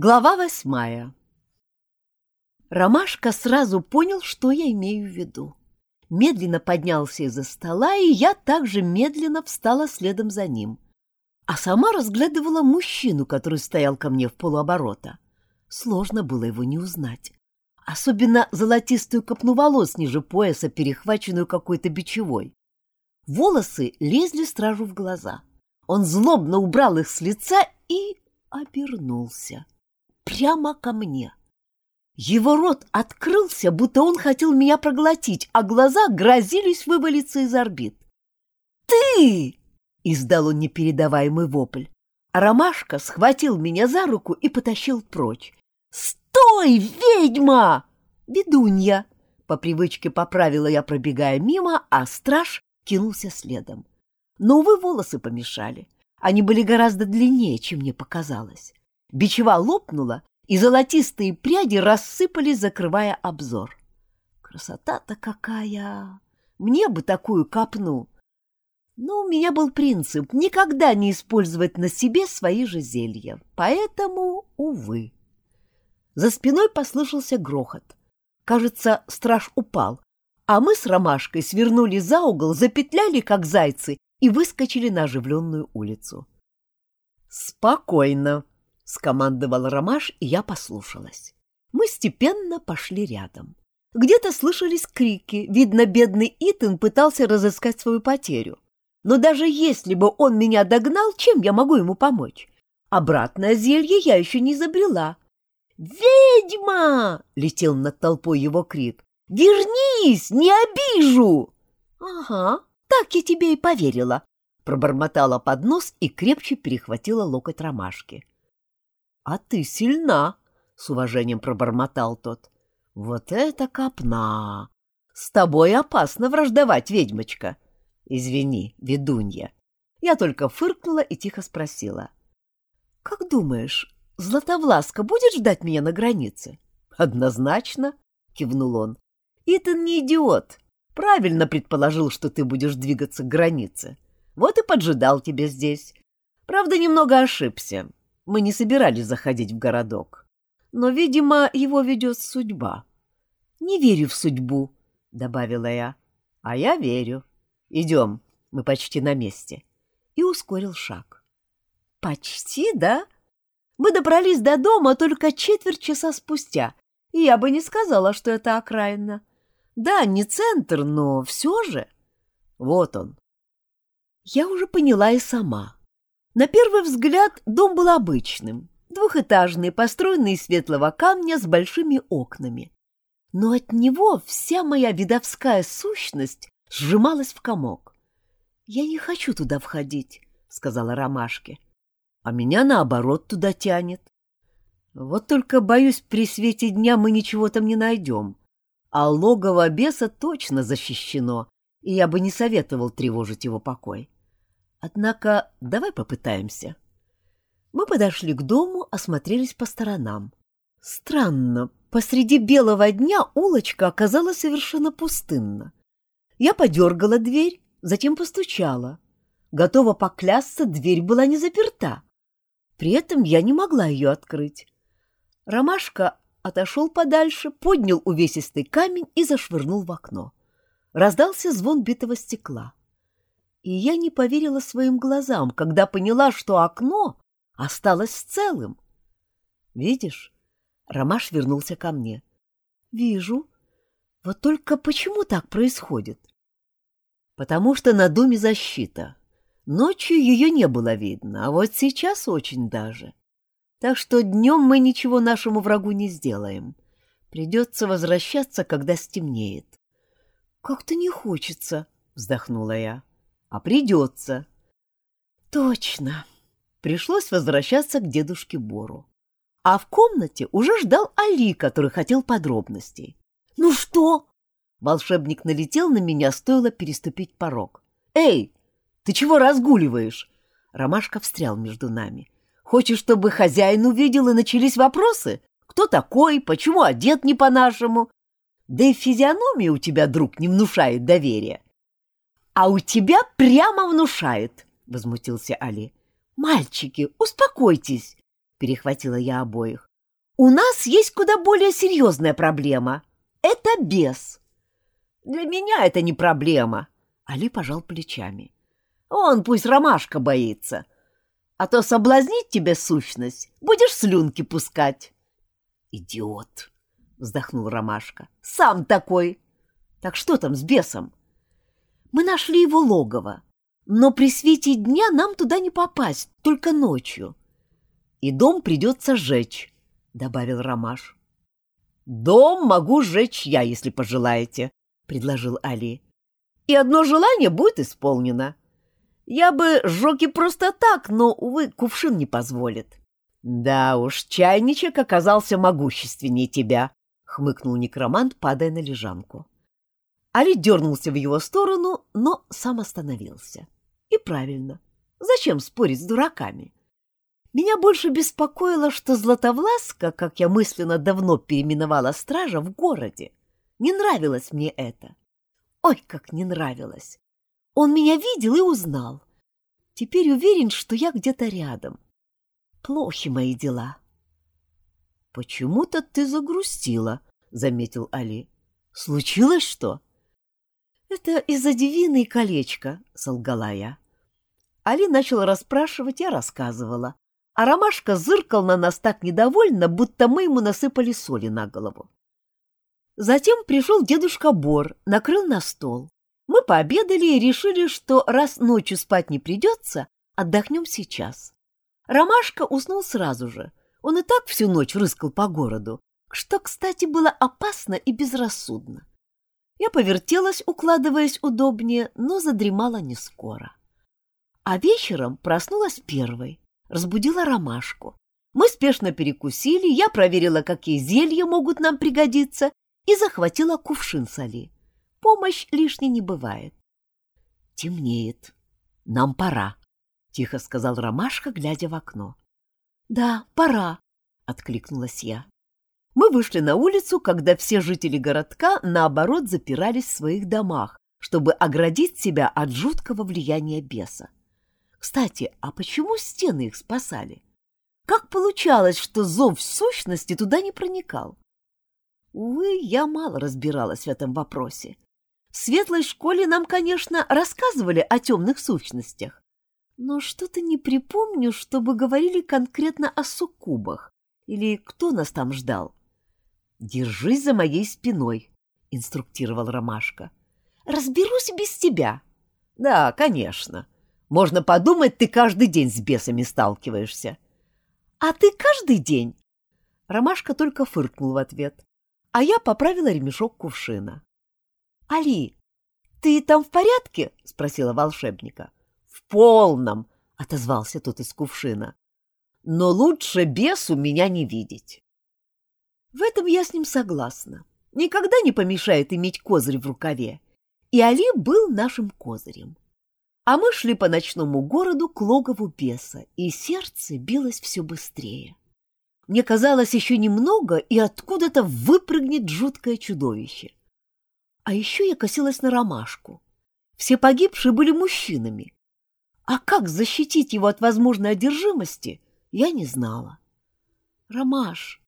Глава восьмая. Ромашка сразу понял, что я имею в виду. Медленно поднялся из-за стола, и я также медленно встала следом за ним. А сама разглядывала мужчину, который стоял ко мне в полуоборота. Сложно было его не узнать. Особенно золотистую копну волос ниже пояса, перехваченную какой-то бичевой. Волосы лезли стражу в глаза. Он злобно убрал их с лица и обернулся прямо ко мне. Его рот открылся, будто он хотел меня проглотить, а глаза грозились вывалиться из орбит. «Ты!» — издал он непередаваемый вопль. Ромашка схватил меня за руку и потащил прочь. «Стой, ведьма!» «Ведунья!» — по привычке поправила я, пробегая мимо, а страж кинулся следом. Но, увы, волосы помешали. Они были гораздо длиннее, чем мне показалось. Бичева лопнула, и золотистые пряди рассыпались, закрывая обзор. Красота-то какая! Мне бы такую копну! Но у меня был принцип никогда не использовать на себе свои же зелья, поэтому, увы. За спиной послышался грохот. Кажется, страж упал, а мы с Ромашкой свернули за угол, запетляли, как зайцы, и выскочили на оживленную улицу. «Спокойно!» — скомандовал Ромаш, и я послушалась. Мы степенно пошли рядом. Где-то слышались крики, видно, бедный Итан пытался разыскать свою потерю. Но даже если бы он меня догнал, чем я могу ему помочь? Обратное зелье я еще не изобрела. «Ведьма!» — летел над толпой его крик. «Вернись, не обижу!» «Ага, так я тебе и поверила», — пробормотала под нос и крепче перехватила локоть ромашки. «А ты сильна!» — с уважением пробормотал тот. «Вот это копна! С тобой опасно враждовать, ведьмочка!» «Извини, ведунья!» Я только фыркнула и тихо спросила. «Как думаешь, Златовласка будет ждать меня на границе?» «Однозначно!» — кивнул он. «Итан не идиот. Правильно предположил, что ты будешь двигаться к границе. Вот и поджидал тебя здесь. Правда, немного ошибся. Мы не собирались заходить в городок. Но, видимо, его ведет судьба. — Не верю в судьбу, — добавила я. — А я верю. Идем, мы почти на месте. И ускорил шаг. — Почти, да? Мы добрались до дома только четверть часа спустя, и я бы не сказала, что это окраина. Да, не центр, но все же. Вот он. Я уже поняла и сама. На первый взгляд дом был обычным, двухэтажный, построенный из светлого камня с большими окнами. Но от него вся моя видовская сущность сжималась в комок. «Я не хочу туда входить», — сказала Ромашке. «А меня, наоборот, туда тянет. Вот только, боюсь, при свете дня мы ничего там не найдем. А логово беса точно защищено, и я бы не советовал тревожить его покой. Однако давай попытаемся. Мы подошли к дому, осмотрелись по сторонам. Странно, посреди белого дня улочка оказалась совершенно пустынна. Я подергала дверь, затем постучала. Готова поклясться, дверь была не заперта. При этом я не могла ее открыть. Ромашка отошел подальше, поднял увесистый камень и зашвырнул в окно. Раздался звон битого стекла и я не поверила своим глазам, когда поняла, что окно осталось целым. «Видишь?» — Ромаш вернулся ко мне. «Вижу. Вот только почему так происходит?» «Потому что на доме защита. Ночью ее не было видно, а вот сейчас очень даже. Так что днем мы ничего нашему врагу не сделаем. Придется возвращаться, когда стемнеет». «Как-то не хочется», — вздохнула я а придется. Точно. Пришлось возвращаться к дедушке Бору. А в комнате уже ждал Али, который хотел подробностей. «Ну что?» Волшебник налетел на меня, стоило переступить порог. «Эй, ты чего разгуливаешь?» Ромашка встрял между нами. «Хочешь, чтобы хозяин увидел и начались вопросы? Кто такой? Почему одет не по-нашему? Да и физиономия у тебя, друг, не внушает доверия а у тебя прямо внушает, — возмутился Али. — Мальчики, успокойтесь, — перехватила я обоих. У нас есть куда более серьезная проблема. Это бес. Для меня это не проблема. Али пожал плечами. Он пусть ромашка боится. А то соблазнить тебе сущность, будешь слюнки пускать. Идиот, вздохнул ромашка. Сам такой. Так что там с бесом? Мы нашли его логово, но при свете дня нам туда не попасть, только ночью. И дом придется сжечь, добавил Ромаш. Дом могу сжечь я, если пожелаете, предложил Али. И одно желание будет исполнено. Я бы сжег и просто так, но, увы, кувшин не позволит. Да уж, чайничек оказался могущественнее тебя, хмыкнул некромант, падая на лежанку. Али дернулся в его сторону, но сам остановился. И правильно. Зачем спорить с дураками? Меня больше беспокоило, что Златовласка, как я мысленно давно переименовала стража, в городе. Не нравилось мне это. Ой, как не нравилось. Он меня видел и узнал. Теперь уверен, что я где-то рядом. Плохи мои дела. — Почему-то ты загрустила, — заметил Али. — Случилось что? — Это из-за девины и колечка, — солгала я. Али начал расспрашивать, я рассказывала. А Ромашка зыркал на нас так недовольно, будто мы ему насыпали соли на голову. Затем пришел дедушка Бор, накрыл на стол. Мы пообедали и решили, что раз ночью спать не придется, отдохнем сейчас. Ромашка уснул сразу же. Он и так всю ночь рыскал по городу, что, кстати, было опасно и безрассудно. Я повертелась, укладываясь удобнее, но задремала не скоро. А вечером проснулась первой, разбудила ромашку. Мы спешно перекусили, я проверила, какие зелья могут нам пригодиться, и захватила кувшин соли. Помощь лишней не бывает. Темнеет. Нам пора, — тихо сказал Ромашка, глядя в окно. Да, пора, — откликнулась я. Мы вышли на улицу, когда все жители городка, наоборот, запирались в своих домах, чтобы оградить себя от жуткого влияния беса. Кстати, а почему стены их спасали? Как получалось, что зов сущности туда не проникал? Увы, я мало разбиралась в этом вопросе. В светлой школе нам, конечно, рассказывали о темных сущностях, но что-то не припомню, чтобы говорили конкретно о суккубах. Или кто нас там ждал? «Держись за моей спиной», — инструктировал Ромашка. «Разберусь без тебя». «Да, конечно. Можно подумать, ты каждый день с бесами сталкиваешься». «А ты каждый день?» Ромашка только фыркнул в ответ, а я поправила ремешок кувшина. «Али, ты там в порядке?» — спросила волшебника. «В полном!» — отозвался тот из кувшина. «Но лучше бесу меня не видеть». В этом я с ним согласна. Никогда не помешает иметь козырь в рукаве. И Али был нашим козырем. А мы шли по ночному городу к логову беса, и сердце билось все быстрее. Мне казалось еще немного, и откуда-то выпрыгнет жуткое чудовище. А еще я косилась на ромашку. Все погибшие были мужчинами. А как защитить его от возможной одержимости, я не знала. — Ромаш,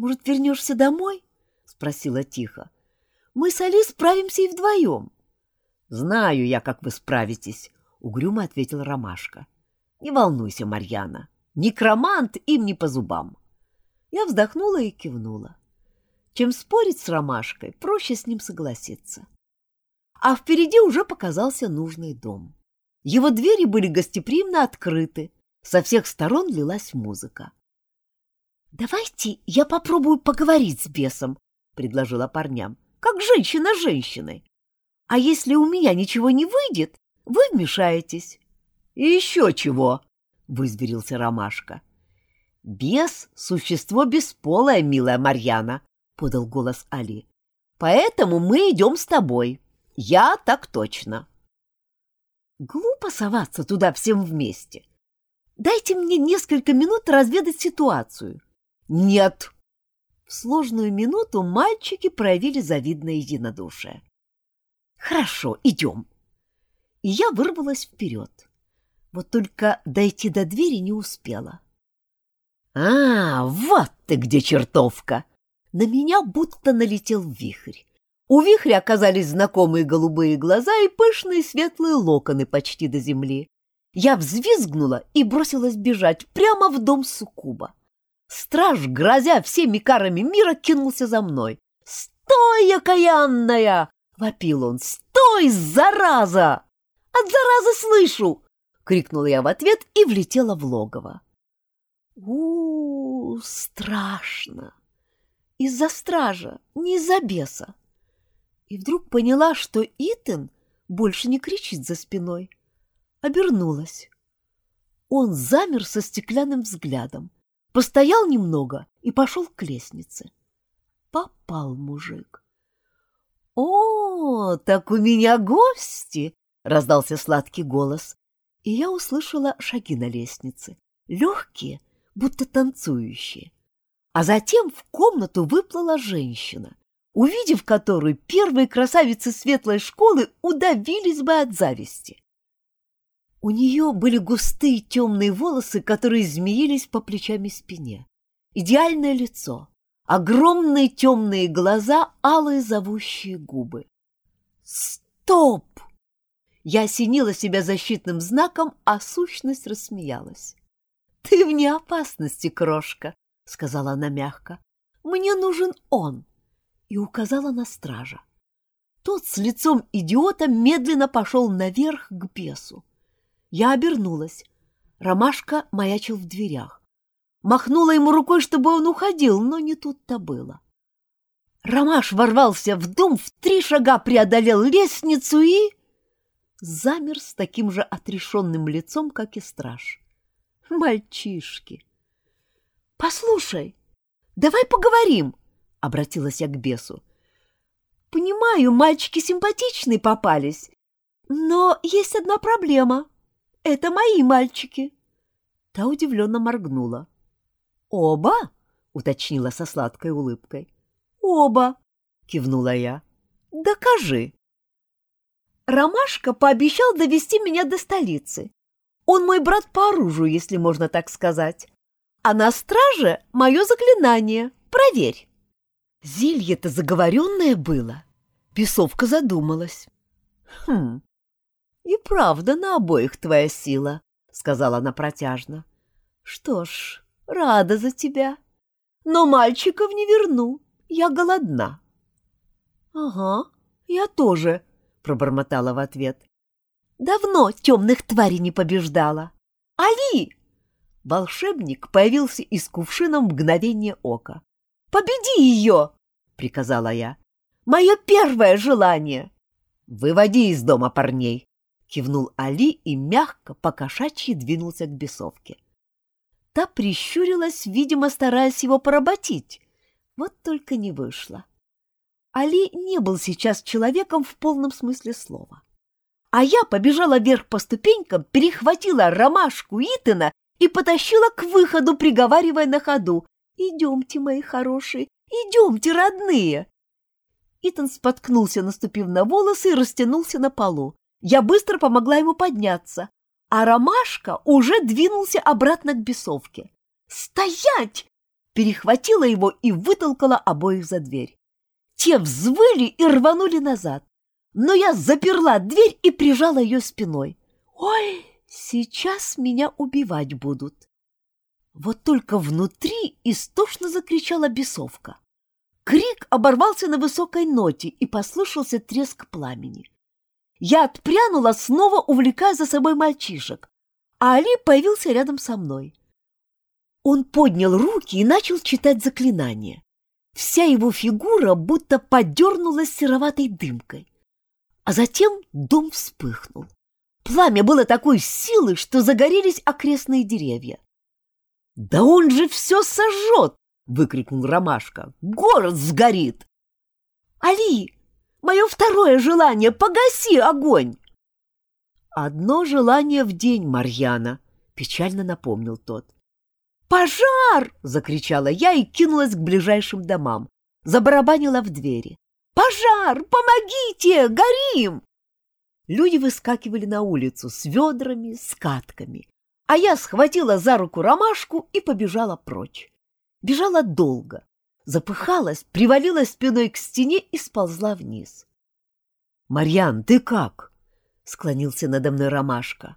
может, вернешься домой? — спросила тихо. — Мы с Али справимся и вдвоем. — Знаю я, как вы справитесь, — угрюмо ответил Ромашка. — Не волнуйся, Марьяна. Некромант им не по зубам. Я вздохнула и кивнула. Чем спорить с ромашкой, проще с ним согласиться. А впереди уже показался нужный дом. Его двери были гостеприимно открыты, со всех сторон лилась музыка. «Давайте я попробую поговорить с бесом», — предложила парням, — «как женщина с женщиной. А если у меня ничего не выйдет, вы вмешаетесь». «И еще чего», — вызверился Ромашка. «Бес — существо бесполое, милая Марьяна», подал голос Али. Поэтому мы идем с тобой. Я так точно. Глупо соваться туда всем вместе. Дайте мне несколько минут разведать ситуацию. Нет. В сложную минуту мальчики проявили завидное единодушие. Хорошо, идем. И я вырвалась вперед. Вот только дойти до двери не успела. — А, вот ты где, чертовка!» На меня будто налетел вихрь. У вихря оказались знакомые голубые глаза и пышные светлые локоны почти до земли. Я взвизгнула и бросилась бежать прямо в дом Сукуба. Страж, грозя всеми карами мира, кинулся за мной. «Стой, окаянная!» — вопил он. «Стой, зараза!» «От заразы слышу!» — крикнула я в ответ и влетела в логово. у, страшно! Из-за стража, не из-за беса. И вдруг поняла, что Итан больше не кричит за спиной. Обернулась. Он замер со стеклянным взглядом, постоял немного и пошел к лестнице. Попал мужик. «О, так у меня гости!» — раздался сладкий голос, и я услышала шаги на лестнице, легкие, будто танцующие. А затем в комнату выплыла женщина, увидев которую первые красавицы светлой школы удавились бы от зависти. У нее были густые темные волосы, которые змеились по плечам и спине. Идеальное лицо, огромные темные глаза, алые зовущие губы. «Стоп!» Я осенила себя защитным знаком, а сущность рассмеялась. «Ты вне опасности, крошка», — сказала она мягко. «Мне нужен он», — и указала на стража. Тот с лицом идиота медленно пошел наверх к бесу. Я обернулась. Ромашка маячил в дверях. Махнула ему рукой, чтобы он уходил, но не тут-то было. Ромаш ворвался в дом, в три шага преодолел лестницу и... Замер с таким же отрешенным лицом, как и страж. Мальчишки! «Послушай, давай поговорим!» — обратилась я к бесу. «Понимаю, мальчики симпатичные попались, но есть одна проблема. Это мои мальчики. Та удивленно моргнула. Оба? уточнила со сладкой улыбкой. Оба, кивнула я. Докажи. Ромашка пообещал довести меня до столицы. Он мой брат по оружию, если можно так сказать. А на страже мое заклинание. Проверь. Зелье-то заговоренное было. Песовка задумалась. Хм, «И правда на обоих твоя сила», — сказала она протяжно. «Что ж, рада за тебя. Но мальчиков не верну, я голодна». «Ага, я тоже», — пробормотала в ответ. «Давно темных тварей не побеждала. Али!» Волшебник появился из кувшина в мгновение ока. «Победи ее!» — приказала я. «Мое первое желание!» «Выводи из дома парней!» Кивнул Али и мягко, покошачьи двинулся к бесовке. Та прищурилась, видимо, стараясь его поработить. Вот только не вышло. Али не был сейчас человеком в полном смысле слова. А я побежала вверх по ступенькам, перехватила ромашку Итана и потащила к выходу, приговаривая на ходу. «Идемте, мои хорошие, идемте, родные!» Итан споткнулся, наступив на волосы, и растянулся на полу. Я быстро помогла ему подняться, а Ромашка уже двинулся обратно к бесовке. «Стоять!» Перехватила его и вытолкала обоих за дверь. Те взвыли и рванули назад, но я заперла дверь и прижала ее спиной. «Ой, сейчас меня убивать будут!» Вот только внутри истошно закричала бесовка. Крик оборвался на высокой ноте и послышался треск пламени. Я отпрянула, снова увлекая за собой мальчишек, а Али появился рядом со мной. Он поднял руки и начал читать заклинание. Вся его фигура будто подернулась сероватой дымкой. А затем дом вспыхнул. Пламя было такой силы, что загорелись окрестные деревья. «Да он же все сожжет!» — выкрикнул Ромашка. «Город сгорит!» «Али, Мое второе желание — погаси огонь!» «Одно желание в день, Марьяна», — печально напомнил тот. «Пожар!» — закричала я и кинулась к ближайшим домам. Забарабанила в двери. «Пожар! Помогите! Горим!» Люди выскакивали на улицу с ведрами, с катками, а я схватила за руку ромашку и побежала прочь. Бежала долго, запыхалась, привалилась спиной к стене и сползла вниз. «Марьян, ты как?» — склонился надо мной Ромашка.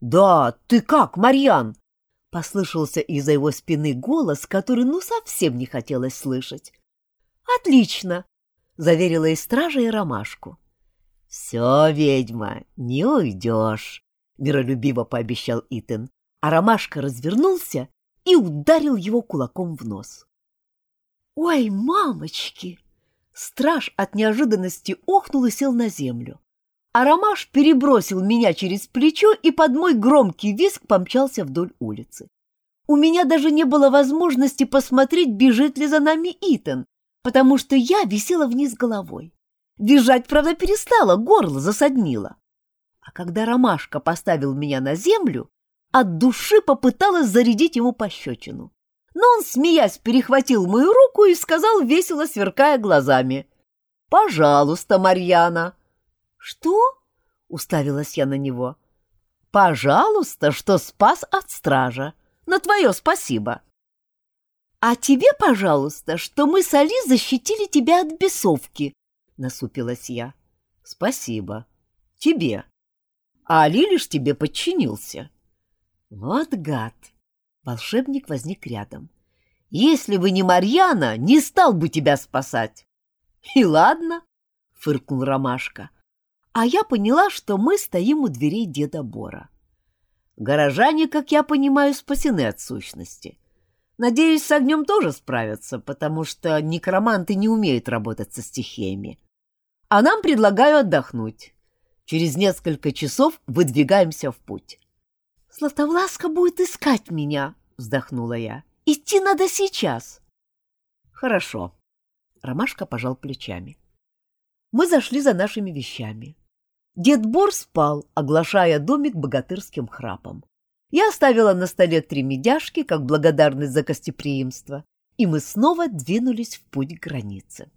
«Да, ты как, Марьян?» — послышался из-за его спины голос, который ну совсем не хотелось слышать. «Отлично!» — заверила и стража, и Ромашку. «Все, ведьма, не уйдешь!» — миролюбиво пообещал Итан, а Ромашка развернулся и ударил его кулаком в нос. «Ой, мамочки!» Страж от неожиданности охнул и сел на землю. А Ромаш перебросил меня через плечо и под мой громкий визг помчался вдоль улицы. У меня даже не было возможности посмотреть, бежит ли за нами Итан, потому что я висела вниз головой. Визжать, правда, перестала, горло засаднило. А когда Ромашка поставил меня на землю, от души попыталась зарядить ему пощечину. Но он, смеясь, перехватил мою руку и сказал, весело сверкая глазами. «Пожалуйста, Марьяна!» «Что?» — уставилась я на него. «Пожалуйста, что спас от стража. На твое спасибо!» «А тебе, пожалуйста, что мы с Али защитили тебя от бесовки!» — насупилась я. «Спасибо. Тебе. А Али лишь тебе подчинился». «Вот гад!» Волшебник возник рядом. «Если бы не Марьяна, не стал бы тебя спасать!» «И ладно!» — фыркнул Ромашка. А я поняла, что мы стоим у дверей деда Бора. Горожане, как я понимаю, спасены от сущности. Надеюсь, с огнем тоже справятся, потому что некроманты не умеют работать со стихиями. А нам предлагаю отдохнуть. Через несколько часов выдвигаемся в путь. Златовласка будет искать меня, вздохнула я. Идти надо сейчас. Хорошо. Ромашка пожал плечами. Мы зашли за нашими вещами. Дед Бор спал, оглашая домик богатырским храпом. Я оставила на столе три медяшки, как благодарность за гостеприимство, и мы снова двинулись в путь к границе.